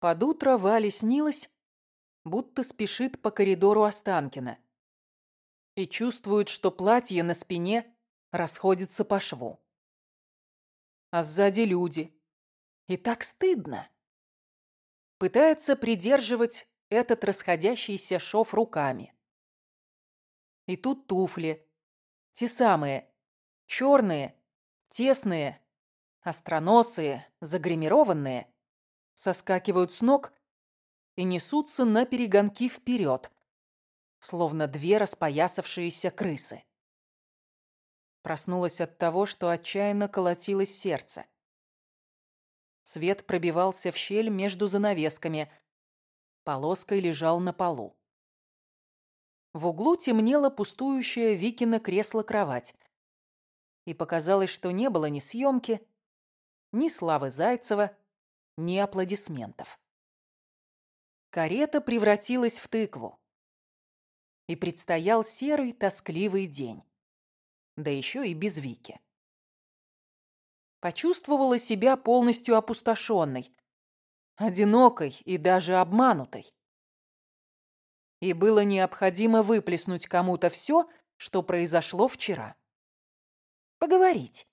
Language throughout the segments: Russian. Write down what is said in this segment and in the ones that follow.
Под утро Вале снилось, будто спешит по коридору Останкина и чувствует, что платье на спине расходится по шву. А сзади люди. И так стыдно. Пытается придерживать этот расходящийся шов руками. И тут туфли. Те самые. Черные, тесные, остроносые, загримированные. Соскакивают с ног и несутся на перегонки вперед, словно две распоясавшиеся крысы. Проснулась от того, что отчаянно колотилось сердце. Свет пробивался в щель между занавесками. Полоской лежал на полу. В углу темнело пустующее Викино кресло-кровать. И показалось, что не было ни съемки, ни Славы Зайцева, ни аплодисментов. Карета превратилась в тыкву. И предстоял серый, тоскливый день. Да еще и без Вики. Почувствовала себя полностью опустошенной, одинокой и даже обманутой. И было необходимо выплеснуть кому-то все, что произошло вчера. Поговорить.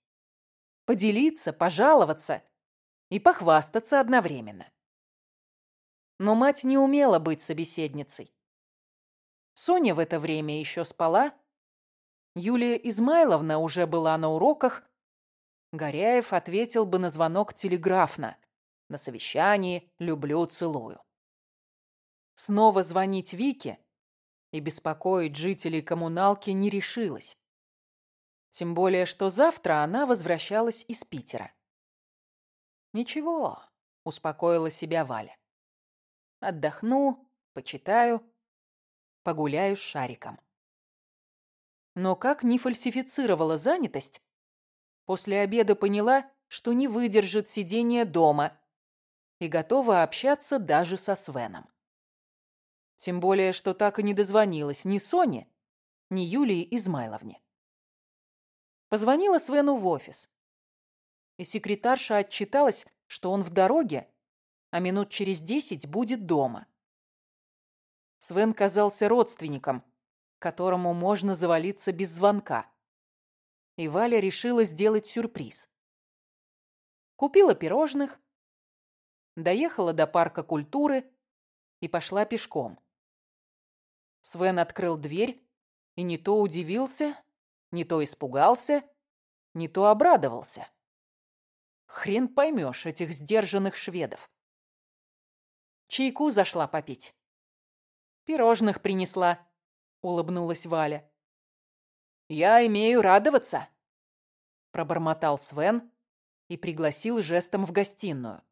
Поделиться, пожаловаться и похвастаться одновременно. Но мать не умела быть собеседницей. Соня в это время еще спала. Юлия Измайловна уже была на уроках. Горяев ответил бы на звонок телеграфно. На совещании «люблю, целую». Снова звонить Вике и беспокоить жителей коммуналки не решилась. Тем более, что завтра она возвращалась из Питера. «Ничего», — успокоила себя Валя. Отдохну, почитаю, погуляю с шариком. Но как не фальсифицировала занятость, после обеда поняла, что не выдержит сидения дома и готова общаться даже со Свеном. Тем более, что так и не дозвонилась ни Соне, ни Юлии Измайловне. Позвонила Свену в офис. И секретарша отчиталась, что он в дороге а минут через десять будет дома. Свен казался родственником, которому можно завалиться без звонка. И Валя решила сделать сюрприз. Купила пирожных, доехала до парка культуры и пошла пешком. Свен открыл дверь и не то удивился, не то испугался, не то обрадовался. Хрен поймешь этих сдержанных шведов. Чайку зашла попить. Пирожных принесла, улыбнулась Валя. Я имею радоваться, пробормотал Свен и пригласил жестом в гостиную.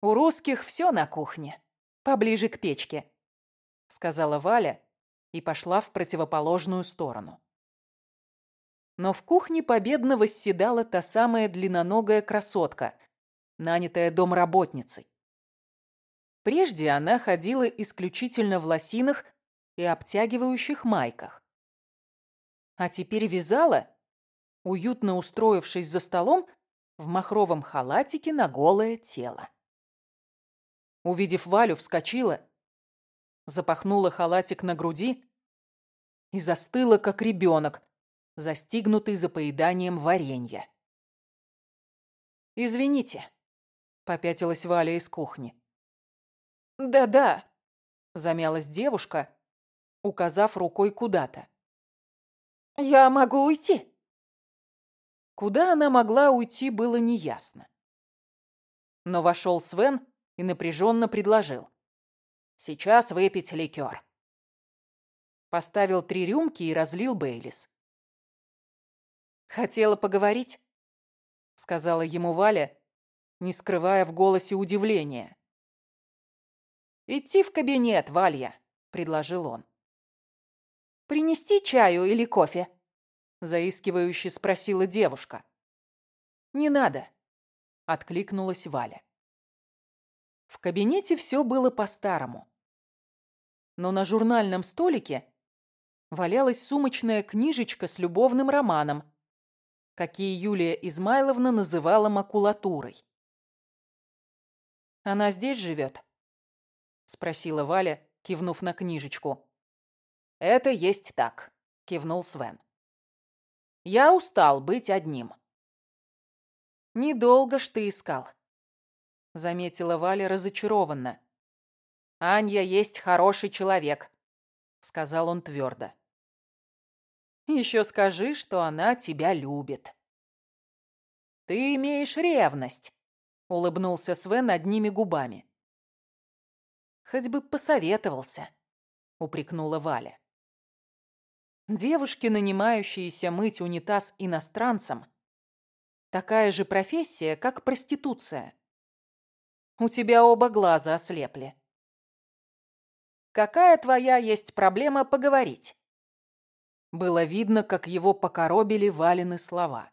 У русских все на кухне, поближе к печке, сказала Валя и пошла в противоположную сторону. Но в кухне победно восседала та самая длинноногая красотка, нанятая домработницей. Прежде она ходила исключительно в лосинах и обтягивающих майках. А теперь вязала, уютно устроившись за столом, в махровом халатике на голое тело. Увидев Валю, вскочила, запахнула халатик на груди и застыла, как ребенок, застигнутый за поеданием варенья. «Извините», — попятилась Валя из кухни. «Да-да», — замялась девушка, указав рукой куда-то. «Я могу уйти?» Куда она могла уйти, было неясно. Но вошел Свен и напряженно предложил. «Сейчас выпить ликер». Поставил три рюмки и разлил Бейлис. «Хотела поговорить?» — сказала ему Валя, не скрывая в голосе удивления. «Идти в кабинет, Валья», — предложил он. «Принести чаю или кофе?» — заискивающе спросила девушка. «Не надо», — откликнулась Валя. В кабинете все было по-старому. Но на журнальном столике валялась сумочная книжечка с любовным романом, какие Юлия Измайловна называла макулатурой. Она здесь живет? Спросила Валя, кивнув на книжечку. Это есть так, кивнул Свен. Я устал быть одним. Недолго ж ты искал, заметила Валя разочарованно. Анья есть хороший человек, сказал он твердо. Еще скажи, что она тебя любит. Ты имеешь ревность, улыбнулся Свен одними губами. Хоть бы посоветовался, упрекнула Валя. Девушки, нанимающиеся мыть унитаз иностранцам, такая же профессия, как проституция. У тебя оба глаза ослепли. Какая твоя есть проблема поговорить? Было видно, как его покоробили Валины слова.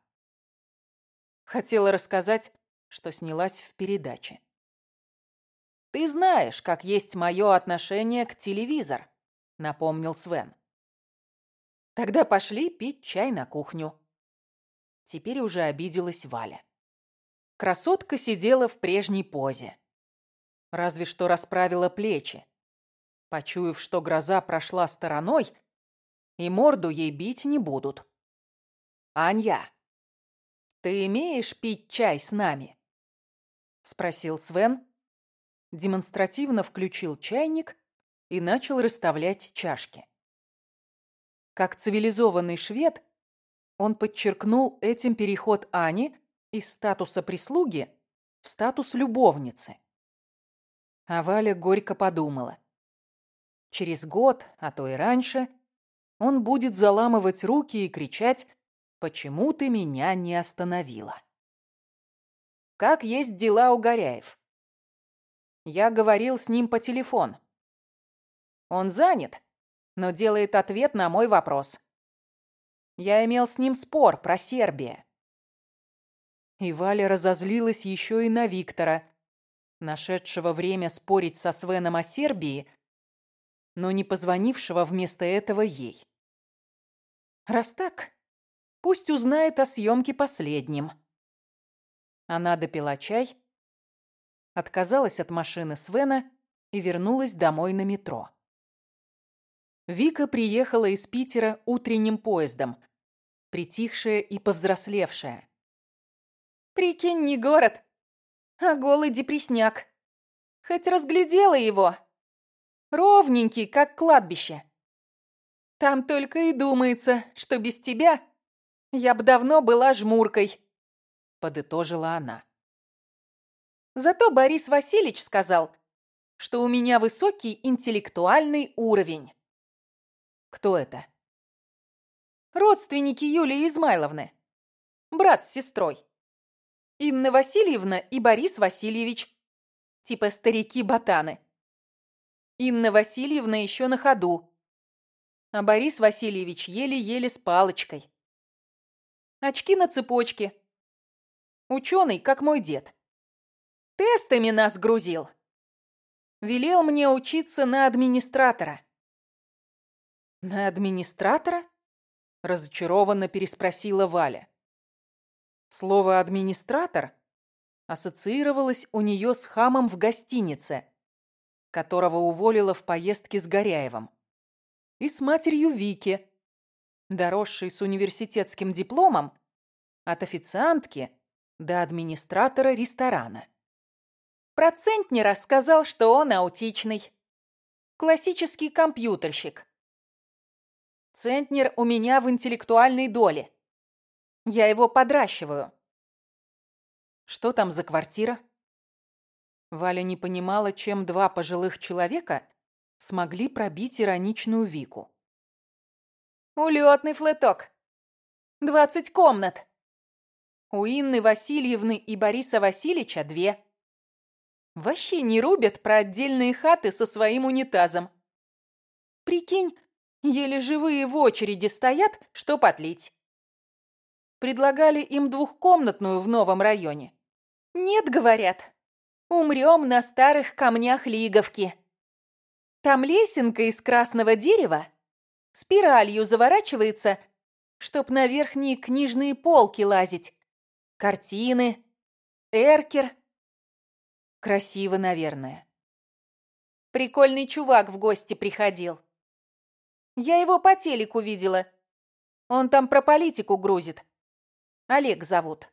Хотела рассказать, что снялась в передаче. «Ты знаешь, как есть мое отношение к телевизор», — напомнил Свен. «Тогда пошли пить чай на кухню». Теперь уже обиделась Валя. Красотка сидела в прежней позе. Разве что расправила плечи. Почуяв, что гроза прошла стороной, и морду ей бить не будут. «Анья, ты имеешь пить чай с нами?» Спросил Свен, демонстративно включил чайник и начал расставлять чашки. Как цивилизованный швед, он подчеркнул этим переход Ани из статуса прислуги в статус любовницы. А Валя горько подумала. Через год, а то и раньше, он будет заламывать руки и кричать «Почему ты меня не остановила?» Как есть дела у Горяев? Я говорил с ним по телефону. Он занят, но делает ответ на мой вопрос. Я имел с ним спор про Сербию. И Валя разозлилась еще и на Виктора, нашедшего время спорить со Свеном о Сербии, но не позвонившего вместо этого ей. Раз так, пусть узнает о съемке последним. Она допила чай, отказалась от машины Свена и вернулась домой на метро. Вика приехала из Питера утренним поездом, притихшая и повзрослевшая. «Прикинь, не город, а голый депресняк. Хоть разглядела его. Ровненький, как кладбище. Там только и думается, что без тебя я бы давно была жмуркой», — подытожила она. Зато Борис Васильевич сказал, что у меня высокий интеллектуальный уровень. Кто это? Родственники Юлии Измайловны. Брат с сестрой. Инна Васильевна и Борис Васильевич. Типа старики-ботаны. Инна Васильевна еще на ходу а Борис Васильевич еле-еле с палочкой. Очки на цепочке. Ученый, как мой дед. Тестами нас грузил. Велел мне учиться на администратора. На администратора? Разочарованно переспросила Валя. Слово «администратор» ассоциировалось у нее с хамом в гостинице, которого уволила в поездке с Горяевым и с матерью Вики, доросшей с университетским дипломом от официантки до администратора ресторана. Процентнера сказал, что он аутичный. Классический компьютерщик. Центнер у меня в интеллектуальной доле. Я его подращиваю. Что там за квартира? Валя не понимала, чем два пожилых человека смогли пробить ироничную Вику. «Улетный флеток. Двадцать комнат. У Инны Васильевны и Бориса Васильевича две. Вообще не рубят про отдельные хаты со своим унитазом. Прикинь, еле живые в очереди стоят, что потлить. Предлагали им двухкомнатную в новом районе. Нет, говорят, умрем на старых камнях Лиговки. Там лесенка из красного дерева спиралью заворачивается, чтоб на верхние книжные полки лазить. Картины, эркер. Красиво, наверное. Прикольный чувак в гости приходил. Я его по телеку видела. Он там про политику грузит. Олег зовут.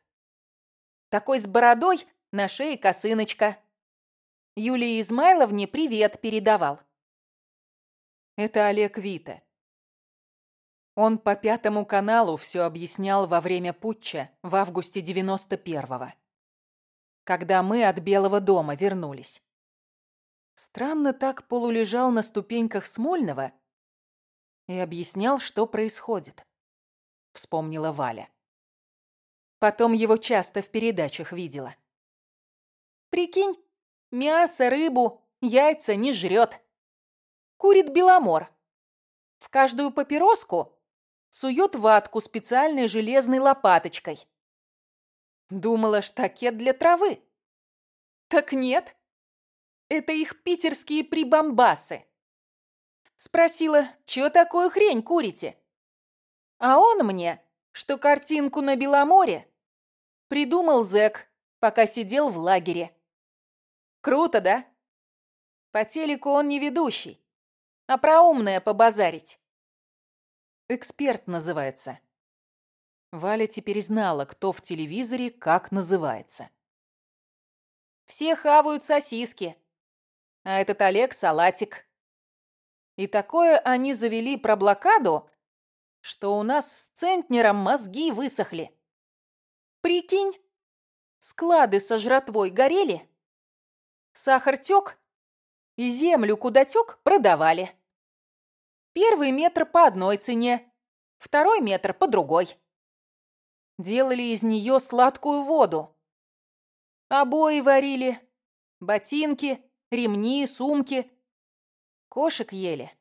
Такой с бородой, на шее косыночка. Юлии Измайловне привет передавал. Это Олег Вита. Он по Пятому каналу все объяснял во время путча в августе 91-го, когда мы от Белого дома вернулись. Странно так полулежал на ступеньках Смольного и объяснял, что происходит, вспомнила Валя. Потом его часто в передачах видела. Прикинь, мясо, рыбу, яйца не жрет. Курит беломор. В каждую папироску сует ватку специальной железной лопаточкой. Думала, штакет для травы. Так нет, это их питерские прибамбасы. Спросила, чё такую хрень курите? А он мне, что картинку на Беломоре придумал зэк, пока сидел в лагере. Круто, да? По телеку он не ведущий, а про умное побазарить. Эксперт называется. Валя теперь знала, кто в телевизоре как называется. Все хавают сосиски, а этот Олег салатик. И такое они завели про блокаду, что у нас с центнером мозги высохли. Прикинь, склады со жратвой горели, сахар тёк, и землю, куда тёк, продавали. Первый метр по одной цене, второй метр по другой. Делали из неё сладкую воду. Обои варили, ботинки, ремни, сумки. Кошек ели.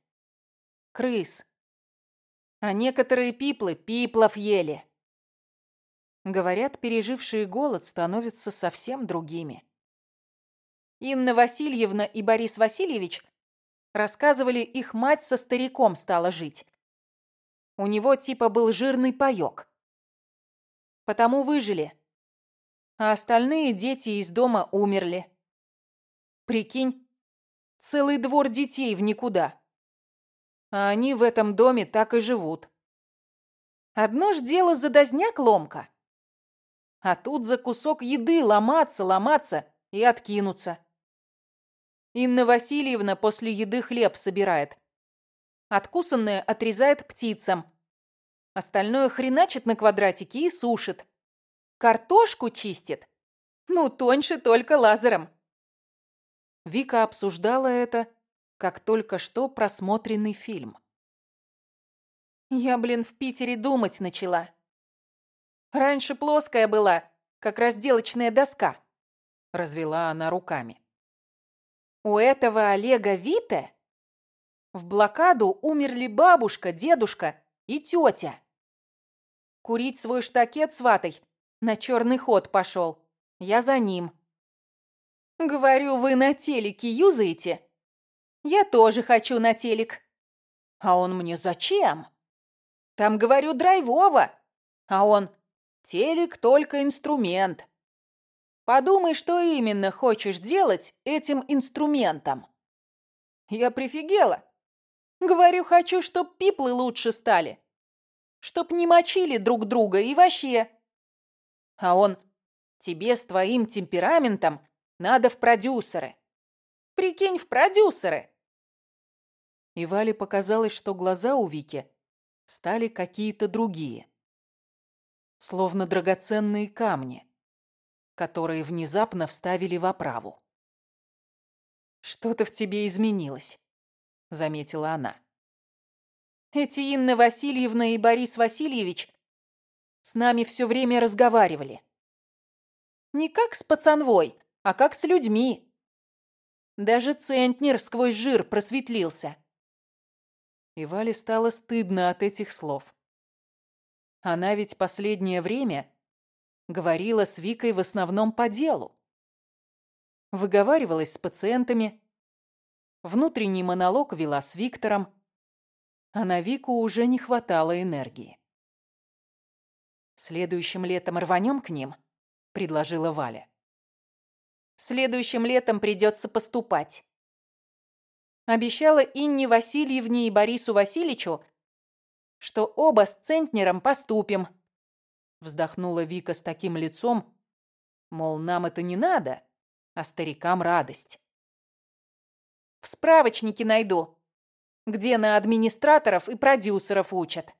Крыс. А некоторые пиплы пиплов ели. Говорят, пережившие голод становятся совсем другими. Инна Васильевна и Борис Васильевич рассказывали, их мать со стариком стала жить. У него типа был жирный паёк. Потому выжили. А остальные дети из дома умерли. Прикинь, целый двор детей в никуда. А они в этом доме так и живут. Одно ж дело задозняк ломка. А тут за кусок еды ломаться, ломаться и откинуться. Инна Васильевна после еды хлеб собирает. Откусанное отрезает птицам. Остальное хреначит на квадратики и сушит. Картошку чистит. Ну, тоньше только лазером. Вика обсуждала это, как только что просмотренный фильм. Я, блин, в Питере думать начала. Раньше плоская была, как разделочная доска. Развела она руками. У этого Олега Вита в блокаду умерли бабушка, дедушка и тетя. Курить свой штакет с ватой на черный ход пошел. Я за ним. Говорю, вы на телеке юзаете? Я тоже хочу на телек. А он мне зачем? Там, говорю, драйвово. А он, телек только инструмент. Подумай, что именно хочешь делать этим инструментом. Я прифигела. Говорю, хочу, чтоб пиплы лучше стали. Чтоб не мочили друг друга и вообще. А он, тебе с твоим темпераментом надо в продюсеры. Прикинь, в продюсеры. И Вале показалось, что глаза у Вики стали какие-то другие. Словно драгоценные камни, которые внезапно вставили в оправу. «Что-то в тебе изменилось», — заметила она. «Эти Инна Васильевна и Борис Васильевич с нами все время разговаривали. Не как с пацанвой, а как с людьми. Даже центнер сквозь жир просветлился. И Вале стало стыдно от этих слов. Она ведь последнее время говорила с Викой в основном по делу. Выговаривалась с пациентами, внутренний монолог вела с Виктором, а на Вику уже не хватало энергии. «Следующим летом рванем к ним», — предложила Валя. Следующим летом придется поступать. Обещала Инне Васильевне и Борису Васильевичу, что оба с центнером поступим. Вздохнула Вика с таким лицом, мол, нам это не надо, а старикам радость. В справочнике найду, где на администраторов и продюсеров учат.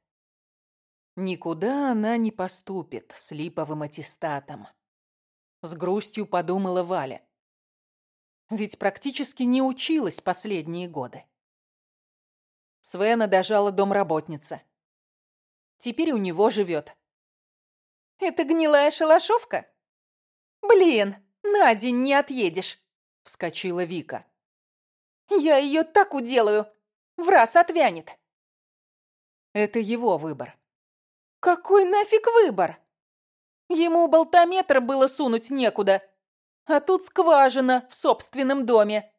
Никуда она не поступит с липовым аттестатом. С грустью подумала Валя. Ведь практически не училась последние годы. Свена дожала домработница. Теперь у него живет. «Это гнилая шалашовка? Блин, на день не отъедешь!» Вскочила Вика. «Я ее так уделаю! В раз отвянет!» Это его выбор. «Какой нафиг выбор? Ему болтометр было сунуть некуда, а тут скважина в собственном доме!»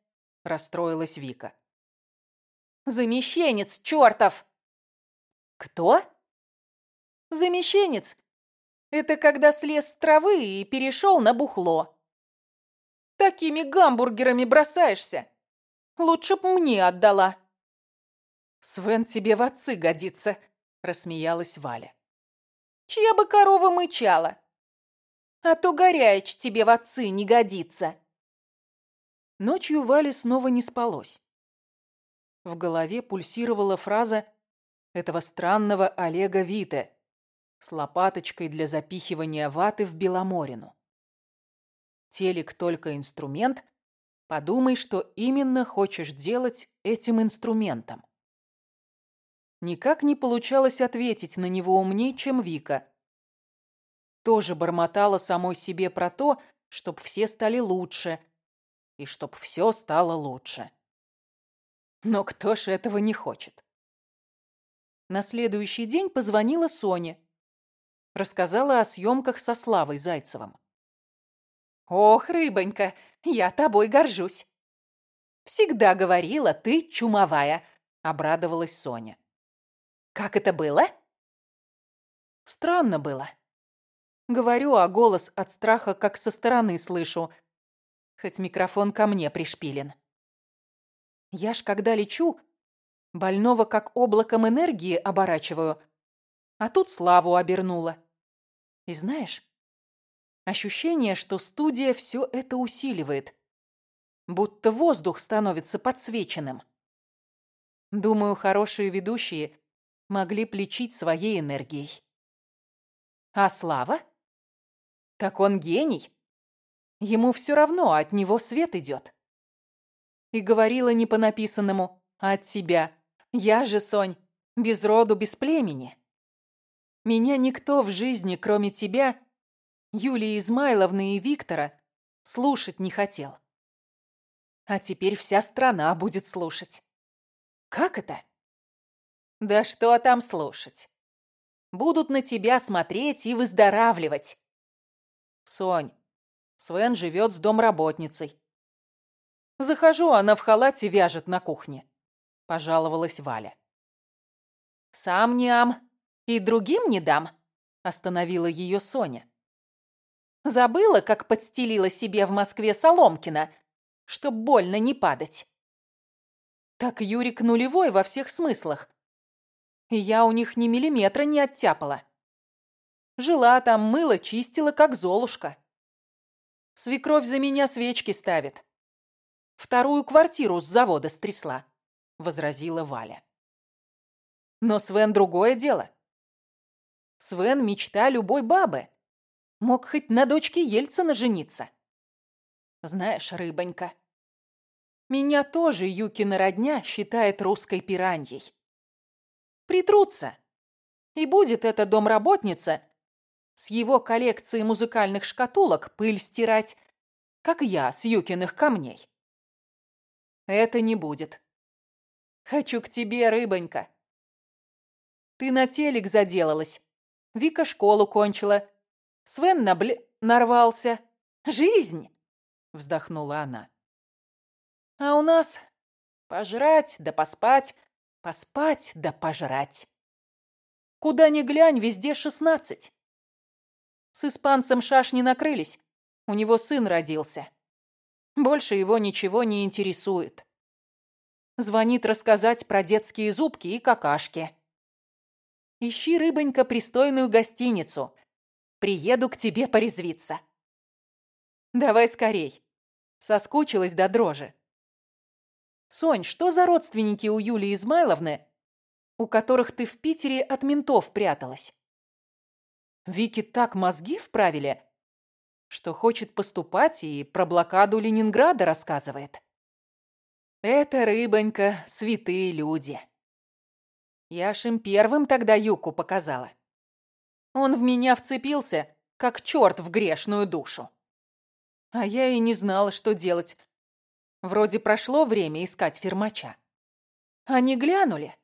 Расстроилась Вика. «Замещенец чертов!» «Кто?» «Замещенец. Это когда слез с травы и перешел на бухло. Такими гамбургерами бросаешься. Лучше б мне отдала». «Свен тебе в отцы годится», — рассмеялась Валя. «Чья бы корова мычала? А то горяич тебе в отцы не годится». Ночью Вале снова не спалось. В голове пульсировала фраза этого странного Олега Вите с лопаточкой для запихивания ваты в Беломорину. Телек только инструмент, подумай, что именно хочешь делать этим инструментом. Никак не получалось ответить на него умнее, чем Вика. Тоже бормотала самой себе про то, чтоб все стали лучше, и чтоб все стало лучше. Но кто ж этого не хочет? На следующий день позвонила Соня. Рассказала о съемках со Славой Зайцевым. «Ох, рыбонька, я тобой горжусь!» «Всегда говорила, ты чумовая», — обрадовалась Соня. Как это было? Странно было. Говорю, а голос от страха как со стороны слышу. Хоть микрофон ко мне пришпилен. Я ж когда лечу, больного как облаком энергии оборачиваю, а тут славу обернула. И знаешь, ощущение, что студия все это усиливает, будто воздух становится подсвеченным. Думаю, хорошие ведущие могли плечить своей энергией. А Слава? Так он гений. Ему все равно, от него свет идет. И говорила не по написанному, а от себя. Я же, Сонь, без роду, без племени. Меня никто в жизни, кроме тебя, Юлии Измайловны и Виктора, слушать не хотел. А теперь вся страна будет слушать. Как это? Да что там слушать? Будут на тебя смотреть и выздоравливать. Сонь, Свен живет с домработницей. Захожу, она в халате вяжет на кухне. Пожаловалась Валя. Сам не и другим не дам, остановила ее Соня. Забыла, как подстелила себе в Москве Соломкина, чтоб больно не падать. Так Юрик нулевой во всех смыслах я у них ни миллиметра не оттяпала. Жила там, мыла, чистила, как золушка. Свекровь за меня свечки ставит. Вторую квартиру с завода стрясла, — возразила Валя. Но Свен другое дело. Свен — мечта любой бабы. Мог хоть на дочке Ельцина жениться. Знаешь, рыбонька, меня тоже Юкина родня считает русской пираньей притрутся. И будет эта домработница с его коллекцией музыкальных шкатулок пыль стирать, как я с Юкиных камней. Это не будет. Хочу к тебе, рыбонька. Ты на телек заделалась. Вика школу кончила. Свен на бл... нарвался. Жизнь! Вздохнула она. А у нас пожрать да поспать, Поспать да пожрать. Куда ни глянь, везде шестнадцать. С испанцем шашни накрылись. У него сын родился. Больше его ничего не интересует. Звонит рассказать про детские зубки и какашки. Ищи, рыбонька, пристойную гостиницу. Приеду к тебе порезвиться. Давай скорей. Соскучилась до дрожи. Сонь, что за родственники у Юлии Измайловны, у которых ты в Питере от ментов пряталась? Вики так мозги вправили, что хочет поступать и про блокаду Ленинграда рассказывает. Это, рыбонька, святые люди. Я ж им первым тогда Юку показала. Он в меня вцепился, как черт в грешную душу. А я и не знала, что делать. Вроде прошло время искать фермача. Они глянули.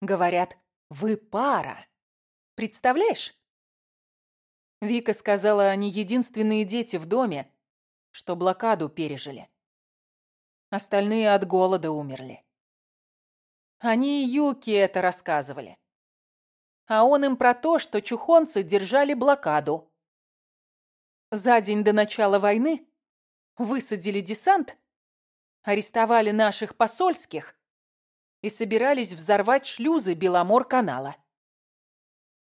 Говорят, вы пара. Представляешь? Вика сказала, они единственные дети в доме, что блокаду пережили. Остальные от голода умерли. Они Юке это рассказывали. А он им про то, что чухонцы держали блокаду. За день до начала войны высадили десант, арестовали наших посольских и собирались взорвать шлюзы Беломор-канала.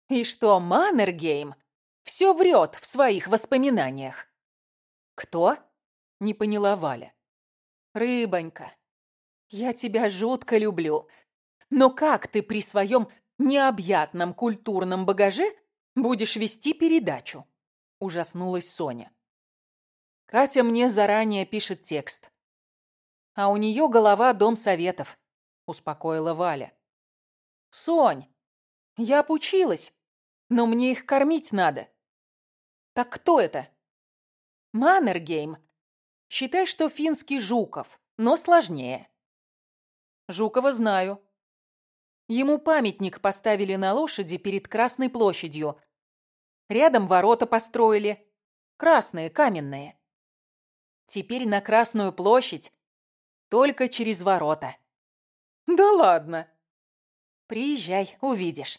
И что Маннергейм все врет в своих воспоминаниях. «Кто?» — не поняла Валя. Рыбонька, я тебя жутко люблю. Но как ты при своем необъятном культурном багаже будешь вести передачу? Ужаснулась Соня. Катя мне заранее пишет текст. А у нее голова дом советов, успокоила Валя. Сонь, я обучилась, но мне их кормить надо. Так кто это? Маннергейм Считай, что финский Жуков, но сложнее. Жукова знаю. Ему памятник поставили на лошади перед Красной площадью. Рядом ворота построили. Красные, каменные. Теперь на Красную площадь только через ворота. Да ладно. Приезжай, увидишь.